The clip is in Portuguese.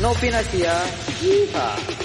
No Pinasia. Yeehaw. É.